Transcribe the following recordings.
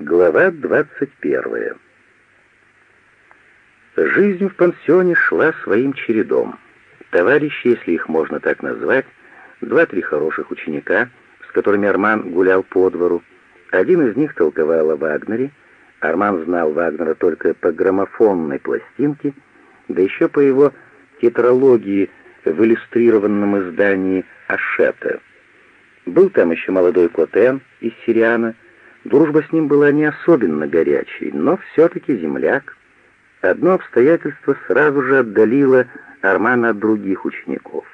Глава 21. Жизнь в пансионе шла своим чередом. Товарищи, если их можно так назвать, два-три хороших ученика, с которыми Арман гулял по двору. Один из них толковал о Вагнере. Арман знал Вагнера только по граммофонной пластинке, да еще по его тетралогии в иллюстрированном издании «Ашета». Был там еще молодой Котен из Сириана, Дружба с ним была не особенно горячей, но все-таки земляк. Одно обстоятельство сразу же отдалило Армана от других учеников.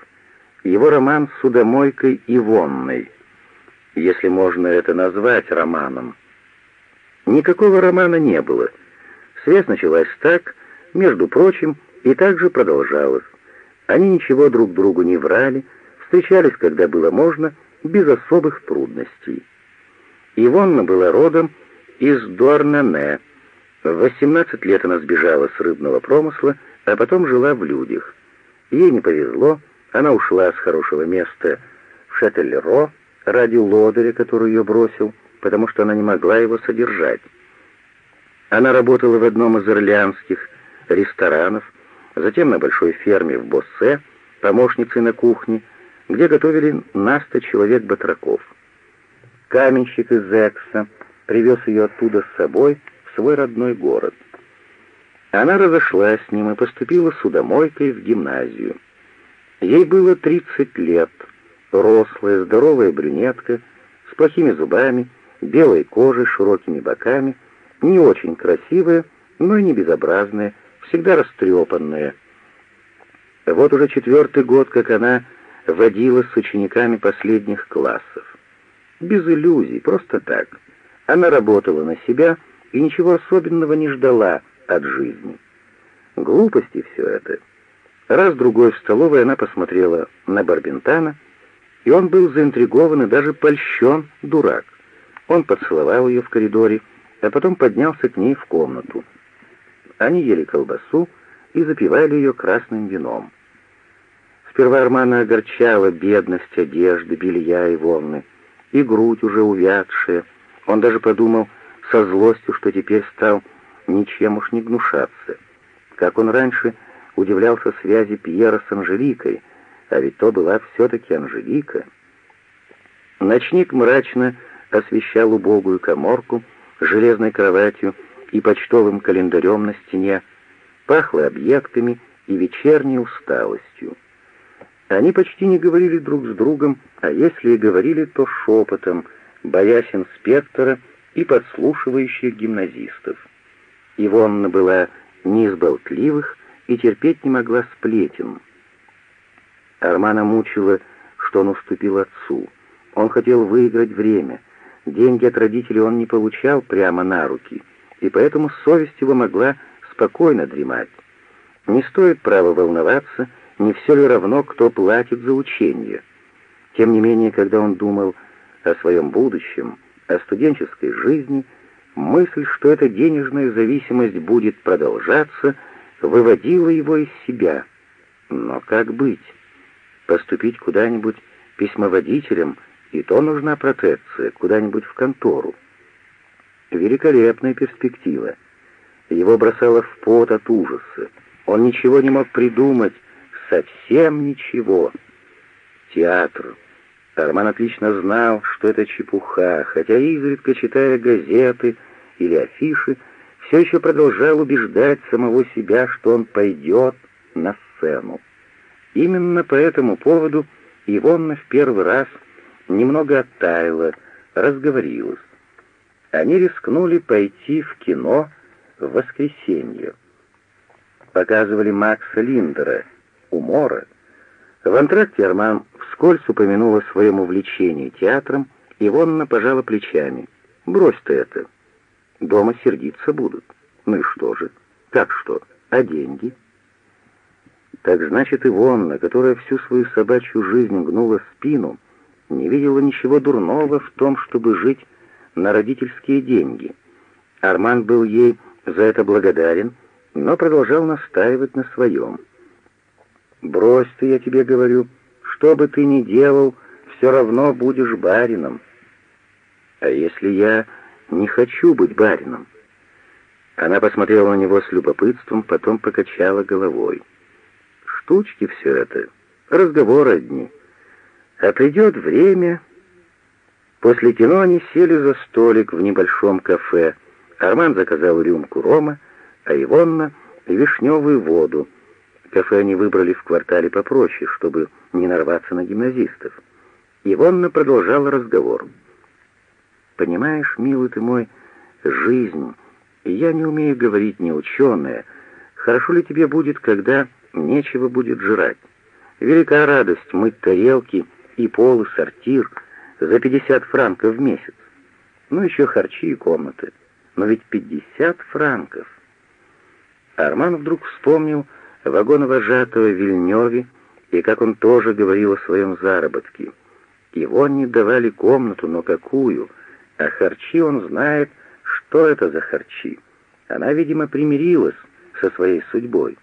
Его роман с судомойкой Ивонной, если можно это назвать романом. Никакого романа не было. Связь началась так, между прочим, и также продолжалась. Они ничего друг другу не врали, встречались, когда было можно, без особых трудностей. Ивонна была родом из Дуарнене. В 18 лет она сбежала с рыбного промысла, а потом жила в людях. Ей не повезло, она ушла с хорошего места в Шателлеро ради лодыря, который ее бросил, потому что она не могла его содержать. Она работала в одном из ирландских ресторанов, затем на большой ферме в Боссе, помощницей на кухне, где готовили на сто человек батраков. Каменщик из Экса привез ее оттуда с собой в свой родной город. Она разошлась с ним и поступила судомойкой в гимназию. Ей было 30 лет, рослая, здоровая брюнетка, с плохими зубами, белой кожей, широкими боками, не очень красивая, но и не безобразная, всегда растрепанная. Вот уже четвертый год, как она водила с учениками последних классов без иллюзий, просто так. Она работала на себя и ничего особенного не ждала от жизни. Глупости все это. Раз-другой в столовой она посмотрела на Барбентана, и он был заинтригован и даже польщен, дурак. Он поцеловал ее в коридоре, а потом поднялся к ней в комнату. Они ели колбасу и запивали ее красным вином. Сперва Армана огорчала бедность одежды, белья и волны и грудь уже увядшая. Он даже подумал со злостью, что теперь стал ничем уж не гнушаться. Как он раньше удивлялся связи Пьера с Анжеликой, а ведь то была все-таки Анжелика. Ночник мрачно освещал убогую коморку железной кроватью и почтовым календарем на стене, пахло объектами и вечерней усталостью. Они почти не говорили друг с другом, а если и говорили, то шепотом, боясь инспектора и подслушивающих гимназистов. Ивонна была не из болтливых и терпеть не могла сплетен. Армана мучила, что он уступил отцу. Он хотел выиграть время. Деньги от родителей он не получал прямо на руки, и поэтому совесть его могла спокойно дремать. Не стоит право волноваться, не все ли равно, кто платит за учение. Тем не менее, когда он думал о своем будущем, о студенческой жизни, мысль, что эта денежная зависимость будет продолжаться, выводила его из себя. Но как быть? Поступить куда-нибудь письмоводителем, и то нужна протекция, куда-нибудь в контору. Великолепная перспектива. Его бросало в пот от ужаса. Он ничего не мог придумать, совсем ничего. Театр. Арман отлично знал, что это чепуха, хотя изредка, читая газеты или афиши, все еще продолжал убеждать самого себя, что он пойдет на сцену. Именно по этому поводу Ивонна в первый раз немного оттаяла, разговорилась. Они рискнули пойти в кино в воскресенье. Показывали Макса Линдера — умора. В антракте Арман вскользь упомянул о своем увлечении театром, и Вонна пожала плечами. «Брось ты это. Дома сердиться будут. Ну и что же? Как что? А деньги?» Так значит, и Вонна, которая всю свою собачью жизнь гнула спину, не видела ничего дурного в том, чтобы жить на родительские деньги. Арман был ей за это благодарен, но продолжал настаивать на своем. Брось ты, я тебе говорю, что бы ты ни делал, все равно будешь барином. А если я не хочу быть барином». Она посмотрела на него с любопытством, потом покачала головой. «Штучки все это, разговоры одни. А придет время...» После кино они сели за столик в небольшом кафе. Арман заказал рюмку рома, а Ивонна — вишневую воду. Кафе они выбрали в квартале попроще, чтобы не нарваться на гимназистов. Ивонна продолжала разговор. «Понимаешь, милый ты мой, жизнь, я не умею говорить не ученая. Хорошо ли тебе будет, когда нечего будет жрать? Велика радость мыть тарелки и пол, и сортир за 50 франков в месяц. Ну, еще харчи и комнаты. Но ведь 50 франков. Арман вдруг вспомнил вагоновожатого Вильнёве и как он тоже говорил о своем заработке. Его не давали комнату, но какую? А харчи он знает, что это за харчи. Она, видимо, примирилась со своей судьбой.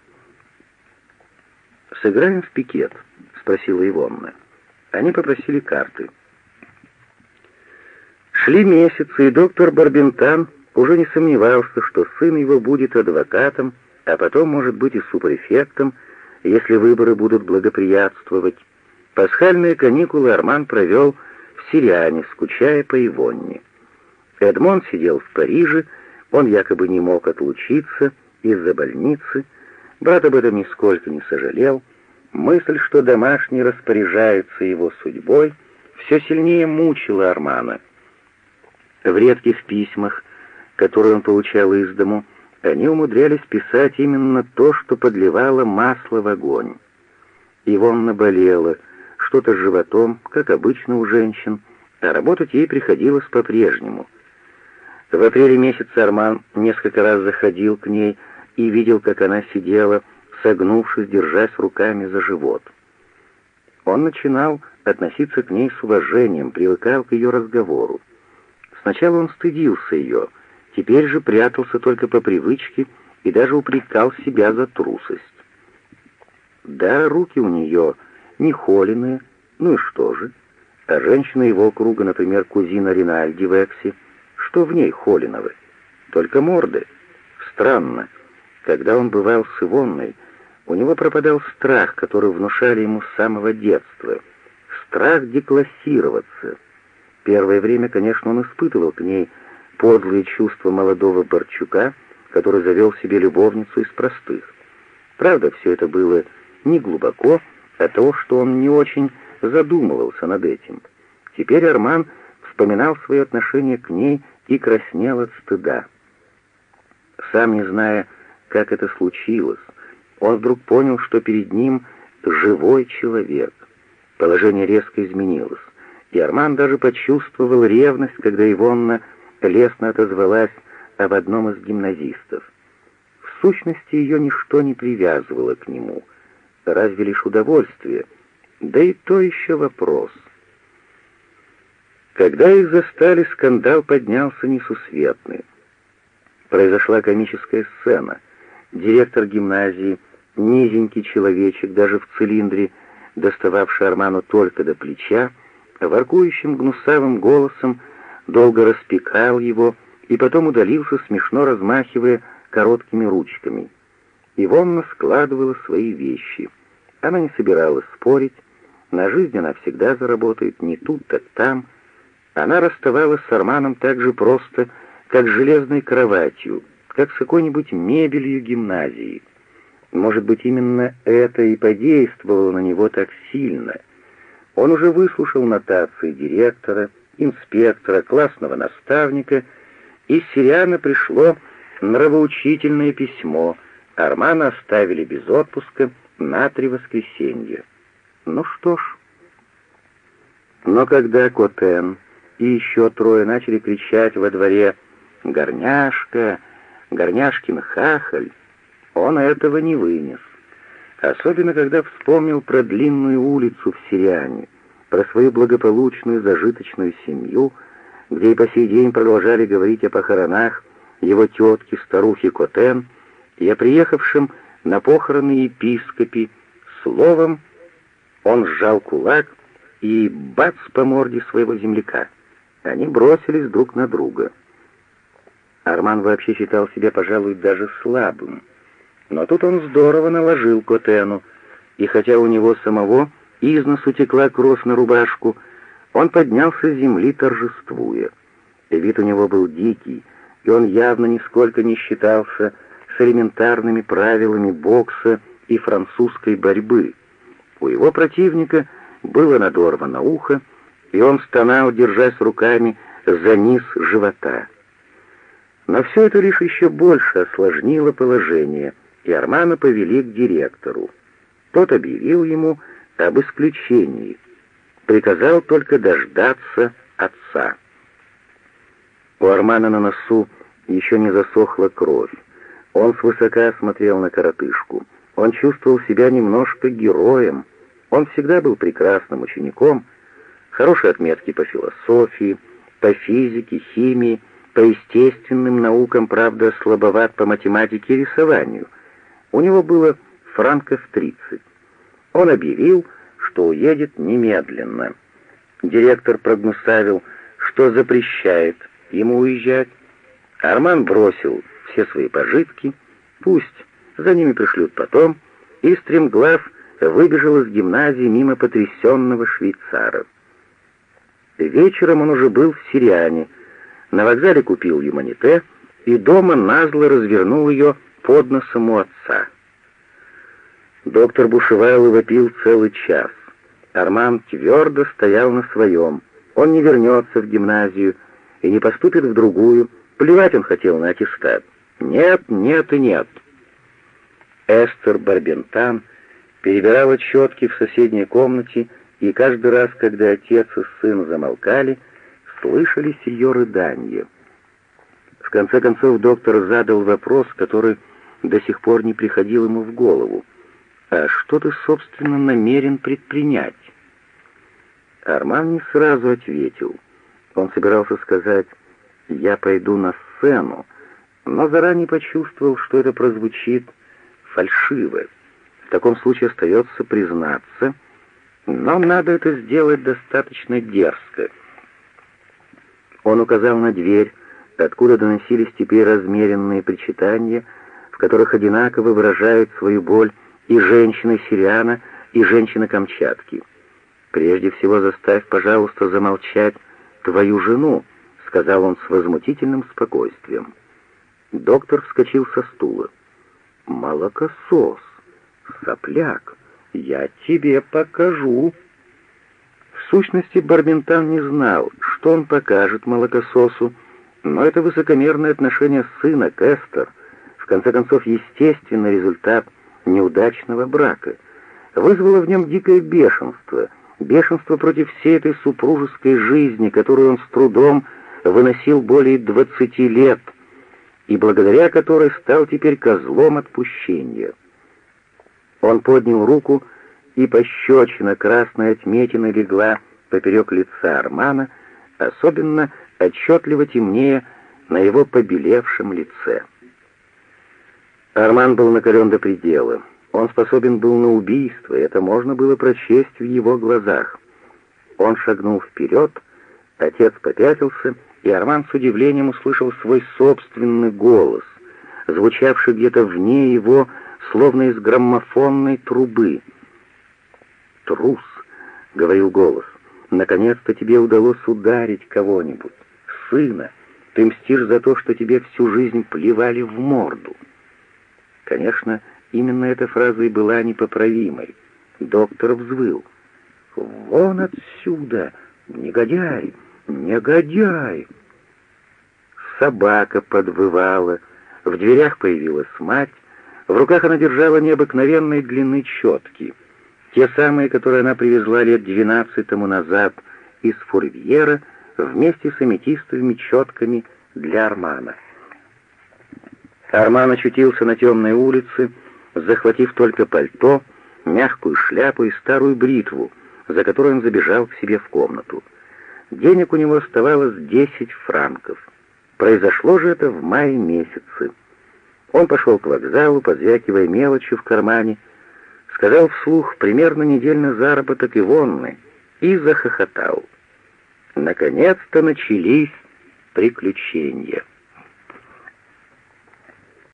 «Сыграем в пикет?» — спросила Ивонна. Они попросили карты. Шли месяцы, и доктор Барбентан уже не сомневался, что сын его будет адвокатом, а потом, может быть, и суперэффектом, если выборы будут благоприятствовать. Пасхальные каникулы Арман провел в Сириане, скучая по Ивонне. Эдмон сидел в Париже, он якобы не мог отлучиться из-за больницы, брат об этом нисколько не сожалел, мысль, что домашний распоряжается его судьбой, все сильнее мучила Армана. В редких письмах, которые он получал из дому, они умудрялись писать именно то, что подливало масло в огонь. Ивонна болела, что-то с животом, как обычно у женщин, а работать ей приходилось по-прежнему. В апреле месяце Арман несколько раз заходил к ней и видел, как она сидела, согнувшись, держась руками за живот. Он начинал относиться к ней с уважением, привыкал к ее разговору. Сначала он стыдился ее, теперь же прятался только по привычке и даже упрекал себя за трусость. Да, руки у нее не холеные, ну и что же? А женщина его круга, например, кузина Ринальди Векси, что в ней холеного? Только морды. Странно. Когда он бывал с Ивонной, у него пропадал страх, который внушали ему с самого детства. Страх деклассироваться — Первое время, конечно, он испытывал к ней подлые чувства молодого Борчука, который завел себе любовницу из простых. Правда, все это было не глубоко, а то, что он не очень задумывался над этим. Теперь Арман вспоминал свое отношение к ней и краснел от стыда. Сам не зная, как это случилось, он вдруг понял, что перед ним живой человек. Положение резко изменилось и Арман даже почувствовал ревность, когда Ивонна лестно отозвалась об одном из гимназистов. В сущности, ее ничто не привязывало к нему, разве лишь удовольствие, да и то еще вопрос. Когда их застали, скандал поднялся несусветный. Произошла комическая сцена. Директор гимназии, низенький человечек, даже в цилиндре, достававший Арману только до плеча, воркующим гнусавым голосом долго распекал его и потом удалился, смешно размахивая короткими ручками. Ивонна складывала свои вещи. Она не собиралась спорить, на жизнь она всегда заработает не тут, так там. Она расставалась с Арманом так же просто, как с железной кроватью, как с какой-нибудь мебелью гимназии. Может быть, именно это и подействовало на него так сильно — он уже выслушал нотации директора, инспектора, классного наставника, из Сириана пришло нравоучительное письмо. Армана оставили без отпуска на три воскресенья. Ну что ж. Но когда Котен и еще трое начали кричать во дворе «Горняшка! Горняшкин хахаль!», он этого не вынес. Особенно, когда вспомнил про длинную улицу в Сириане, про свою благополучную зажиточную семью, где и по сей день продолжали говорить о похоронах его тетки, старухи Котен, и о приехавшем на похороны епископе. Словом, он сжал кулак и бац по морде своего земляка. Они бросились друг на друга. Арман вообще считал себя, пожалуй, даже слабым. Но тут он здорово наложил Котену, и хотя у него самого из носу текла кровь на рубашку, он поднялся с земли, торжествуя. Вид у него был дикий, и он явно нисколько не считался с элементарными правилами бокса и французской борьбы. У его противника было надорвано ухо, и он стонал, держась руками за низ живота. Но все это лишь еще больше осложнило положение, и Армана повели к директору. Тот объявил ему об исключении, приказал только дождаться отца. У Армана на носу еще не засохла кровь. Он свысока смотрел на коротышку. Он чувствовал себя немножко героем. Он всегда был прекрасным учеником. Хорошие отметки по философии, по физике, химии, по естественным наукам, правда, слабоват по математике и рисованию. У него было франков 30. Он объявил, что уедет немедленно. Директор прогнусавил, что запрещает ему уезжать. Арман бросил все свои пожитки, пусть за ними пришлют потом, и стремглав выбежал из гимназии мимо потрясенного швейцара. Вечером он уже был в Сириане, на вокзале купил юманите и дома назло развернул ее под носом у отца. Доктор бушевал и вопил целый час. Арман твердо стоял на своем. Он не вернется в гимназию и не поступит в другую. Плевать он хотел на аттестат. Нет, нет и нет. Эстер Барбентан перебирала четки в соседней комнате, и каждый раз, когда отец и сын замолкали, слышались ее рыдания. В конце концов доктор задал вопрос, который до сих пор не приходил ему в голову. «А что ты, собственно, намерен предпринять?» Арман не сразу ответил. Он собирался сказать «я пойду на сцену», но заранее почувствовал, что это прозвучит фальшиво. В таком случае остается признаться, но надо это сделать достаточно дерзко. Он указал на дверь, откуда доносились теперь размеренные причитания, в которых одинаково выражают свою боль и женщины Сириана, и женщины Камчатки. «Прежде всего заставь, пожалуйста, замолчать твою жену», — сказал он с возмутительным спокойствием. Доктор вскочил со стула. «Молокосос! Сопляк! Я тебе покажу!» В сущности, Барбентан не знал, что он покажет молокососу, но это высокомерное отношение сына к Эстер, в конце концов, естественный результат неудачного брака, вызвало в нем дикое бешенство, бешенство против всей этой супружеской жизни, которую он с трудом выносил более двадцати лет — и благодаря которой стал теперь козлом отпущения. Он поднял руку, и пощечина красная отметина легла поперек лица Армана, особенно отчетливо темнее на его побелевшем лице. Арман был накален до предела. Он способен был на убийство, и это можно было прочесть в его глазах. Он шагнул вперед, отец попятился и Арман с удивлением услышал свой собственный голос, звучавший где-то вне его, словно из граммофонной трубы. «Трус», — говорил голос, — «наконец-то тебе удалось ударить кого-нибудь, сына. Ты мстишь за то, что тебе всю жизнь плевали в морду». Конечно, именно эта фраза и была непоправимой. Доктор взвыл. «Вон отсюда, негодяй!» «Негодяй!» Собака подвывала, в дверях появилась мать, в руках она держала необыкновенной длины четки, те самые, которые она привезла лет двенадцать назад из Фурвьера вместе с аметистовыми четками для Армана. Арман очутился на темной улице, захватив только пальто, мягкую шляпу и старую бритву, за которой он забежал к себе в комнату. Денег у него оставалось 10 франков. Произошло же это в мае месяце. Он пошел к вокзалу, позвякивая мелочью в кармане, сказал вслух примерно недельный заработок Ивонны и захохотал. Наконец-то начались приключения.